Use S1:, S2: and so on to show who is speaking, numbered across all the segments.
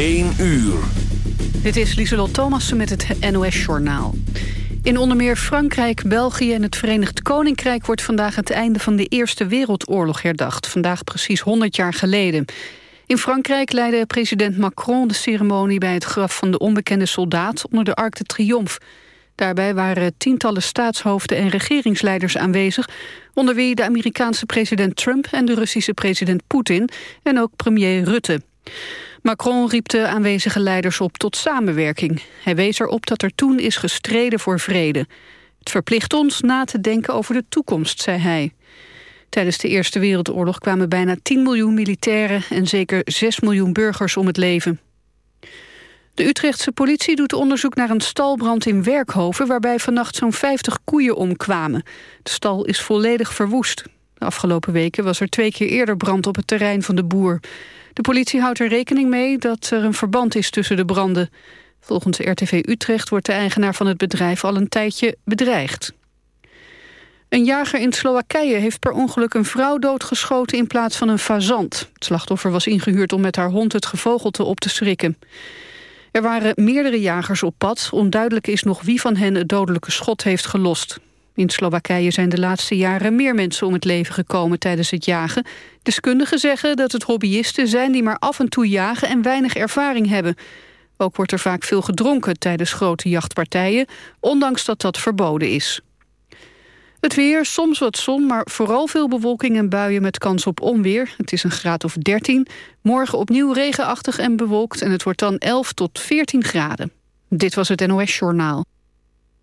S1: 1 uur.
S2: Dit is Lieselot Thomassen met het NOS-journaal. In onder meer Frankrijk, België en het Verenigd Koninkrijk... wordt vandaag het einde van de Eerste Wereldoorlog herdacht. Vandaag precies 100 jaar geleden. In Frankrijk leidde president Macron de ceremonie... bij het graf van de onbekende soldaat onder de Arc de Triomphe. Daarbij waren tientallen staatshoofden en regeringsleiders aanwezig... onder wie de Amerikaanse president Trump en de Russische president Poetin... en ook premier Rutte. Macron riep de aanwezige leiders op tot samenwerking. Hij wees erop dat er toen is gestreden voor vrede. Het verplicht ons na te denken over de toekomst, zei hij. Tijdens de Eerste Wereldoorlog kwamen bijna 10 miljoen militairen... en zeker 6 miljoen burgers om het leven. De Utrechtse politie doet onderzoek naar een stalbrand in Werkhoven... waarbij vannacht zo'n 50 koeien omkwamen. De stal is volledig verwoest. De afgelopen weken was er twee keer eerder brand op het terrein van de boer. De politie houdt er rekening mee dat er een verband is tussen de branden. Volgens RTV Utrecht wordt de eigenaar van het bedrijf al een tijdje bedreigd. Een jager in Slowakije heeft per ongeluk een vrouw doodgeschoten in plaats van een fazant. Het slachtoffer was ingehuurd om met haar hond het gevogelte op te schrikken. Er waren meerdere jagers op pad. Onduidelijk is nog wie van hen het dodelijke schot heeft gelost. In Slowakije zijn de laatste jaren meer mensen om het leven gekomen tijdens het jagen. Deskundigen zeggen dat het hobbyisten zijn die maar af en toe jagen en weinig ervaring hebben. Ook wordt er vaak veel gedronken tijdens grote jachtpartijen, ondanks dat dat verboden is. Het weer, soms wat zon, maar vooral veel bewolking en buien met kans op onweer. Het is een graad of 13. Morgen opnieuw regenachtig en bewolkt en het wordt dan 11 tot 14 graden. Dit was het NOS Journaal.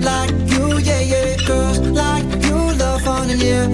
S3: Like you, yeah, yeah. Girls like you love fun and yeah,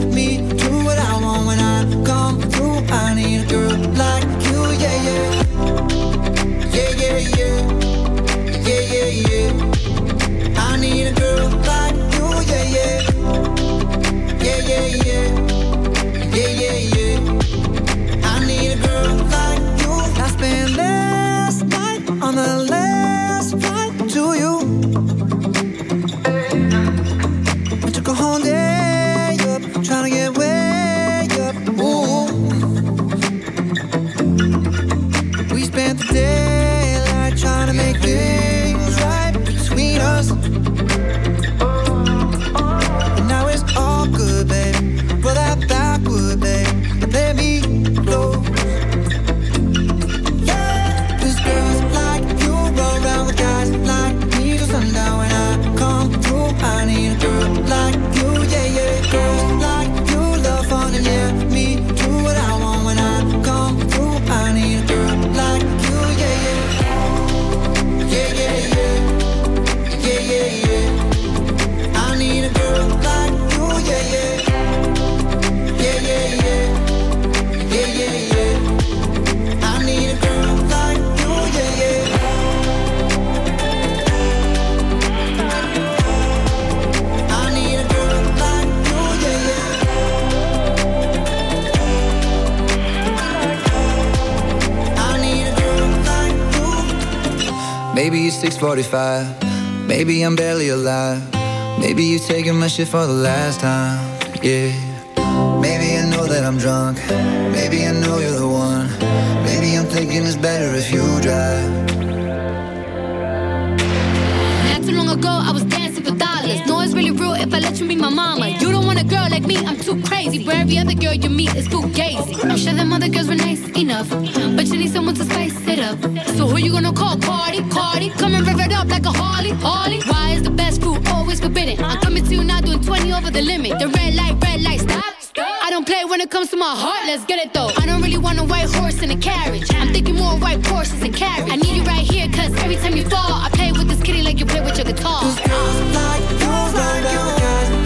S3: Maybe it's 6:45. Maybe I'm barely alive. Maybe you're taking my shit for the last time. Yeah. Maybe I know that I'm drunk. Maybe I know you're the one. Maybe I'm thinking it's better if you drive.
S4: Really real if I let you be my mama. You don't want a girl like me, I'm too crazy. Where every other girl you meet is too gazy. I'm sure them other girls were nice enough, but you need someone to spice it up. So who you gonna call? Cardi, Cardi. Come and rev it up like a Harley, Harley. Why is the best food always forbidden? I'm coming to you now doing 20 over the limit. The red light, red light, stop. Don't play when it comes to my heart, let's get it though. I don't really want a white horse in a carriage. I'm thinking more white horses and carriage. I need you right here, cause every time you fall, I play with this kitty like you play with your guitar.
S3: Like you, roll around with guys like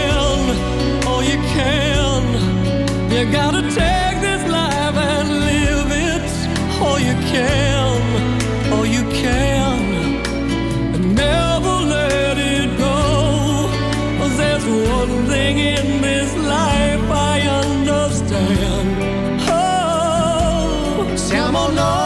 S5: You gotta take this life and live it all you can,
S3: all you can.
S5: And never let it. There's one thing in this life I understand. Oh,
S3: siamo noi.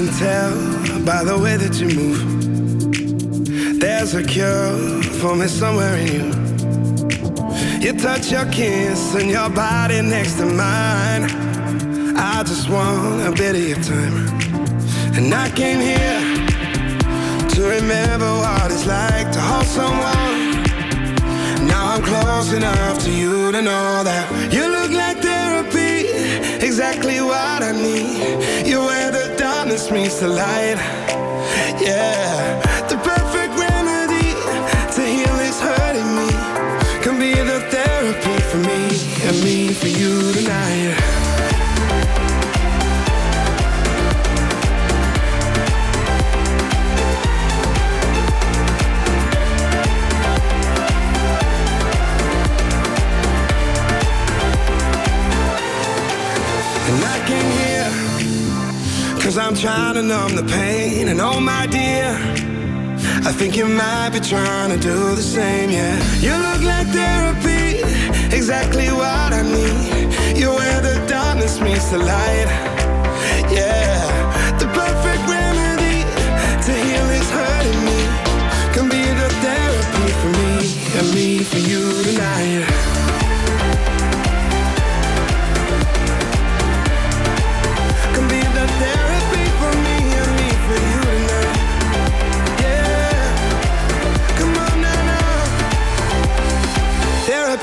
S3: Can
S6: tell by the way that you move. There's a cure for me somewhere in you. You touch your kiss and your body next to mine. I just want a bit of your time. And I came here to remember what it's like to hold someone. Now I'm close enough to you to know that you look like therapy, exactly what I need. You're the darkness meets the light. Yeah, the perfect remedy to heal this hurting me can be the therapy for me and me for you tonight. Cause I'm trying to numb the pain And oh my dear. I think you might be trying to do the same, yeah. You look like therapy Exactly what I need. You're where the darkness meets the light Yeah. The perfect remedy To heal this hurting me. Can be the therapy for me And me for you tonight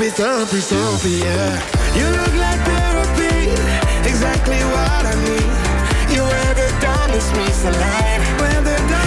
S6: Therapy, therapy, therapy, yeah. You look like therapy, exactly what I need. You where the darkness meets the light, where the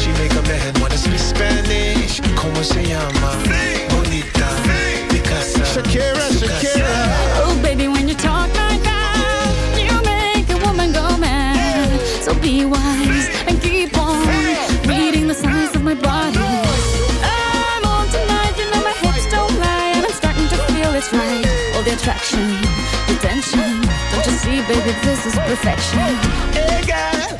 S7: She make
S8: Oh, baby, when you talk like that, you make a woman go mad. So be wise and keep on reading the signs of my body. I'm on tonight, you know my hips don't lie, I'm starting to feel it's right. All the attraction, the tension. Don't you see, baby, this is perfection.
S9: Hey, girl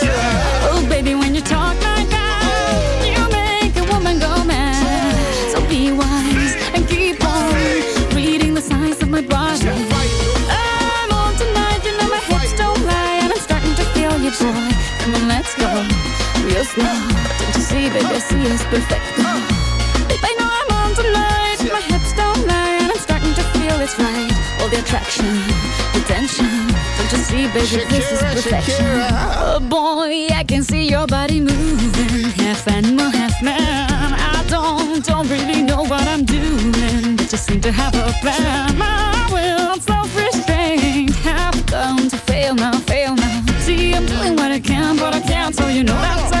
S8: is perfect. Uh. They know I'm on tonight. Yeah. My hips don't lie, and I'm starting to feel it's right. All the attraction, the tension. Don't
S10: you see, baby, Shakira, this is perfection.
S9: Shakira.
S10: Oh boy, I can see your body moving, half animal, half man. I don't, don't really know what I'm doing, but you seem to have a plan. My will, self-restraint, have come to fail now, fail now. See, I'm doing what I can, but I can't, so you know that's.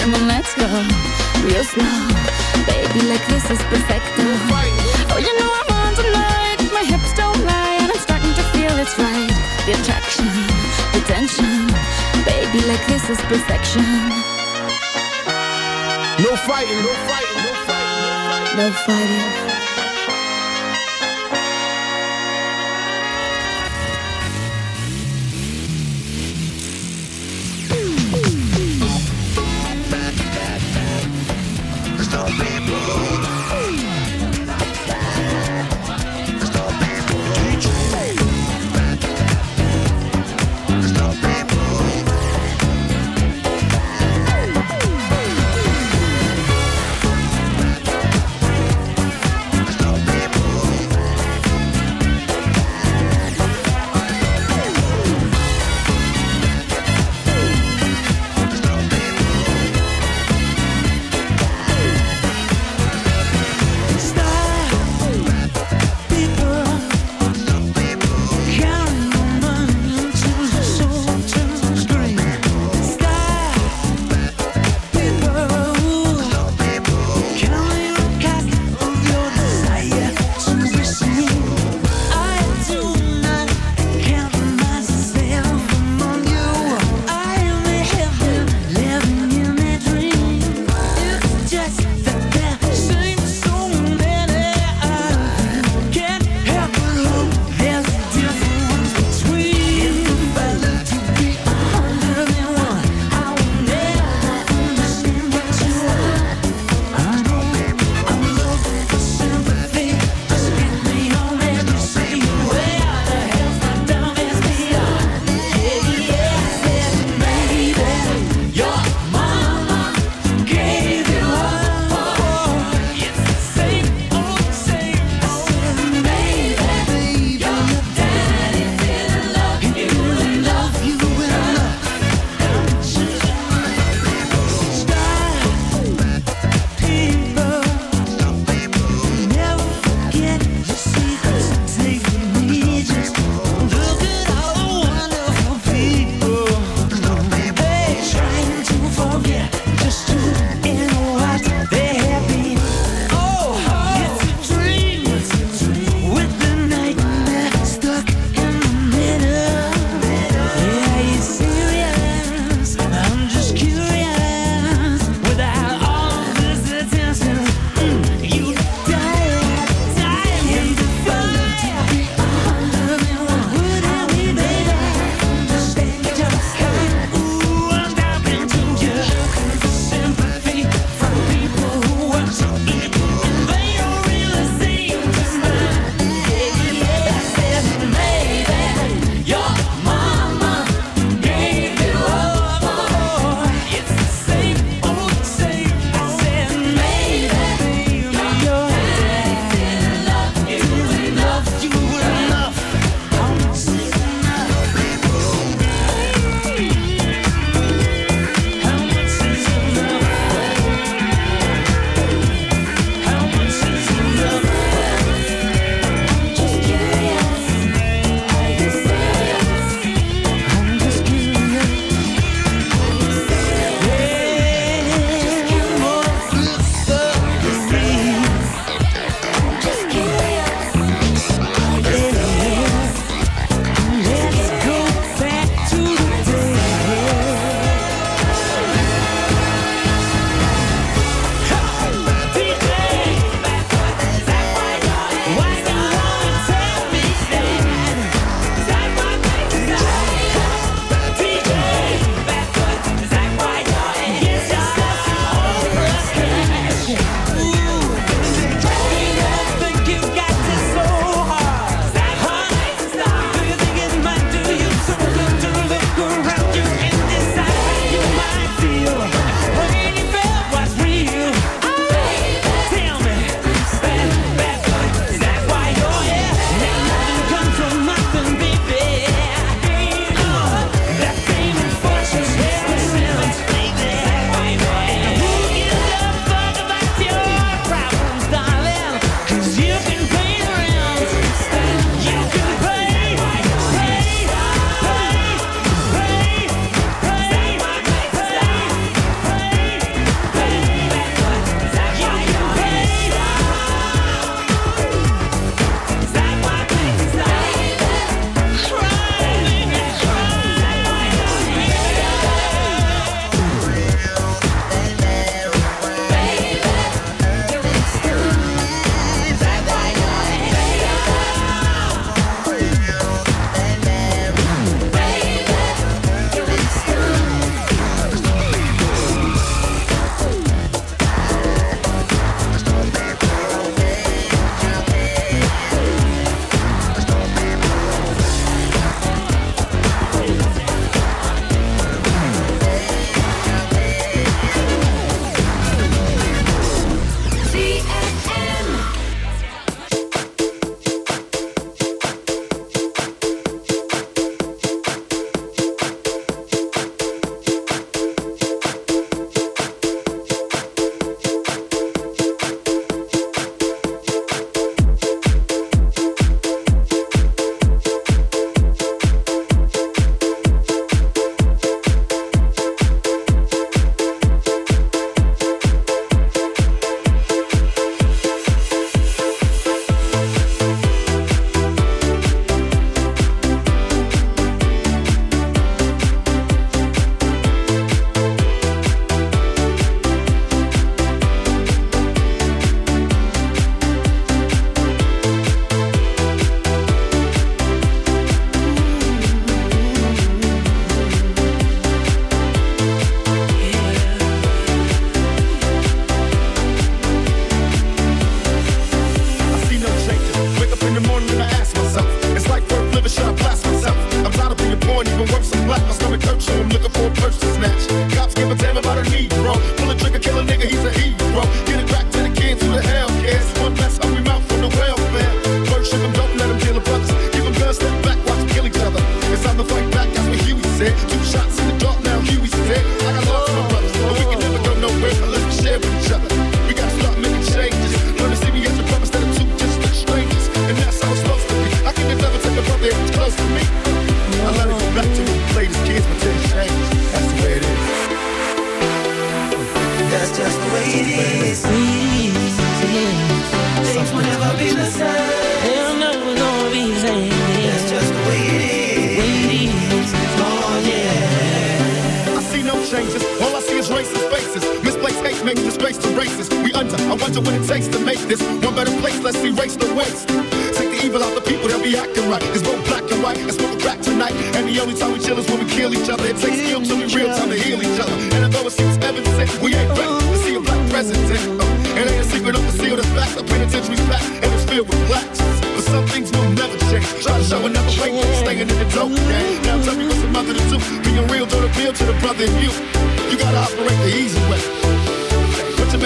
S10: Come on, let's go, real slow. Baby, like this is perfecto. Oh, you know I'm on tonight, my hips don't lie, and I'm starting to feel it's right. The attraction, the tension. Baby, like this is perfection.
S9: No fighting, no fighting, no fighting.
S10: No fighting.
S11: coming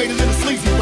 S11: You made a sleazy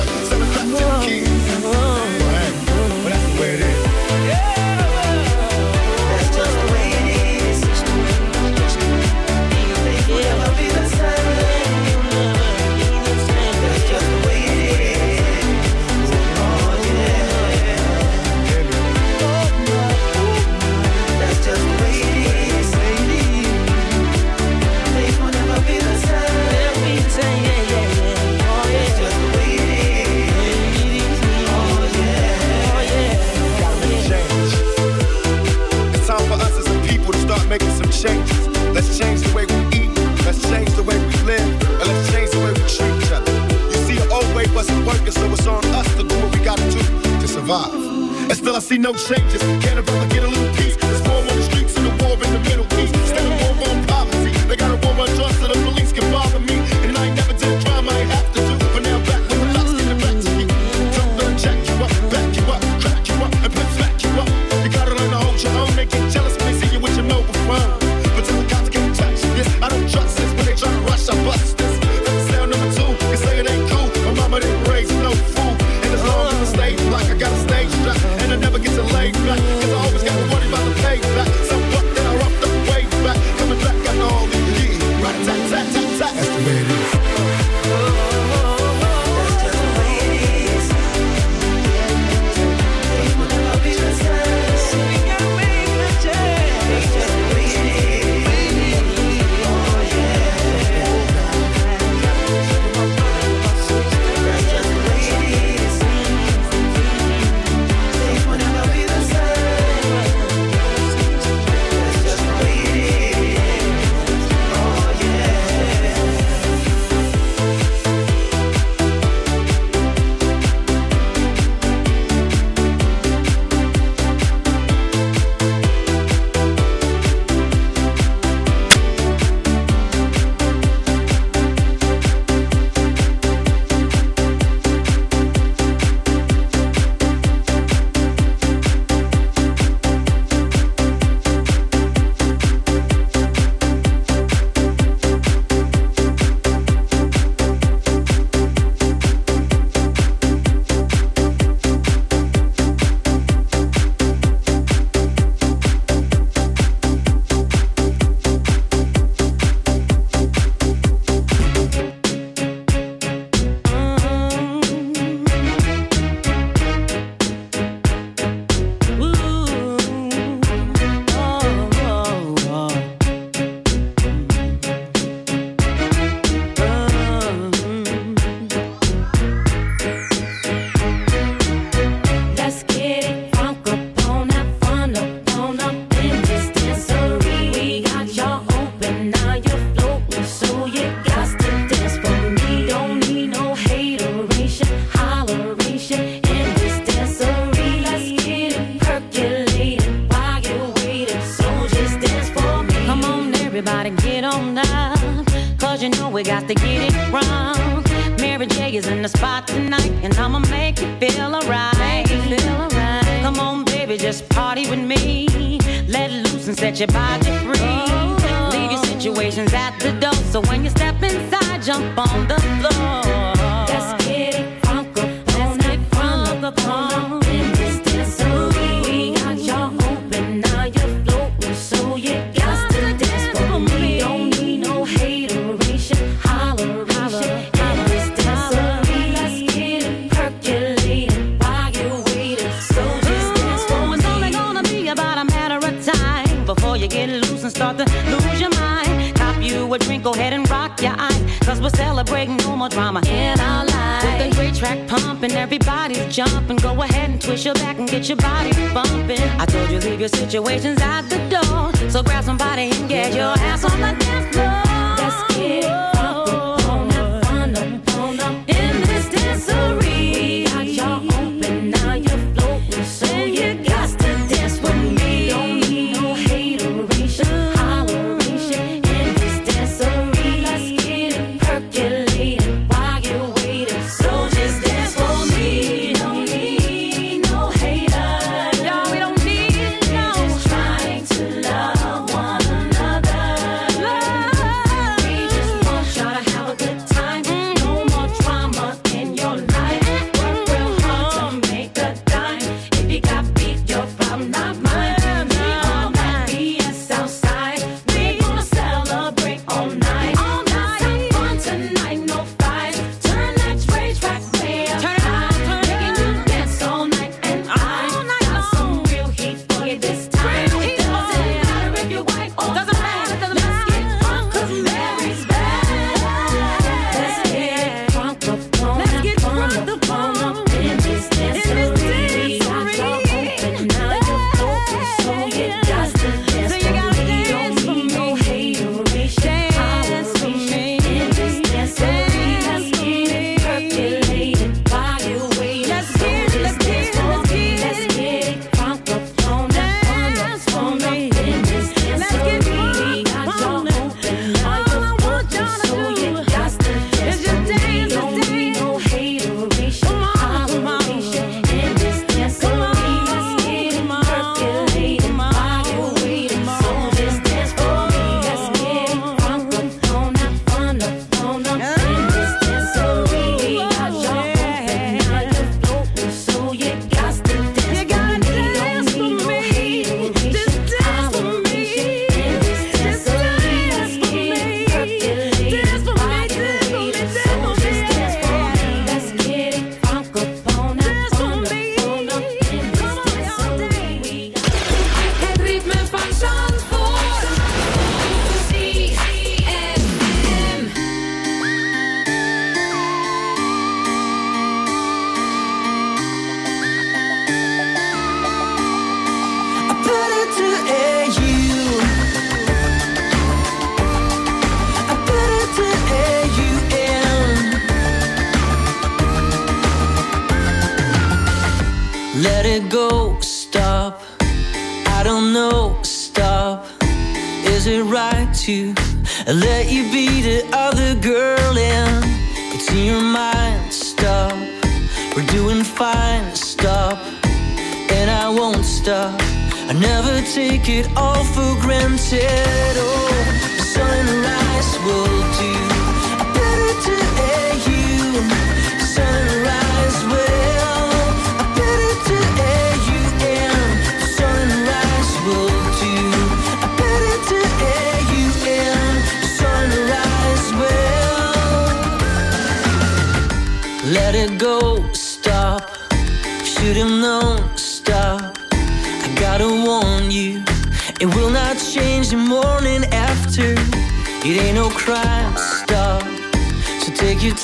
S12: situations I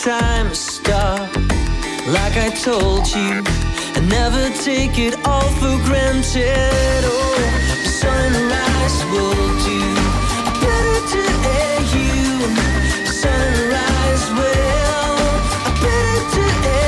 S13: time to
S14: stop. Like I told you, I never take it all for granted. Oh, sunrise will do better to air you. Sunrise will better to air.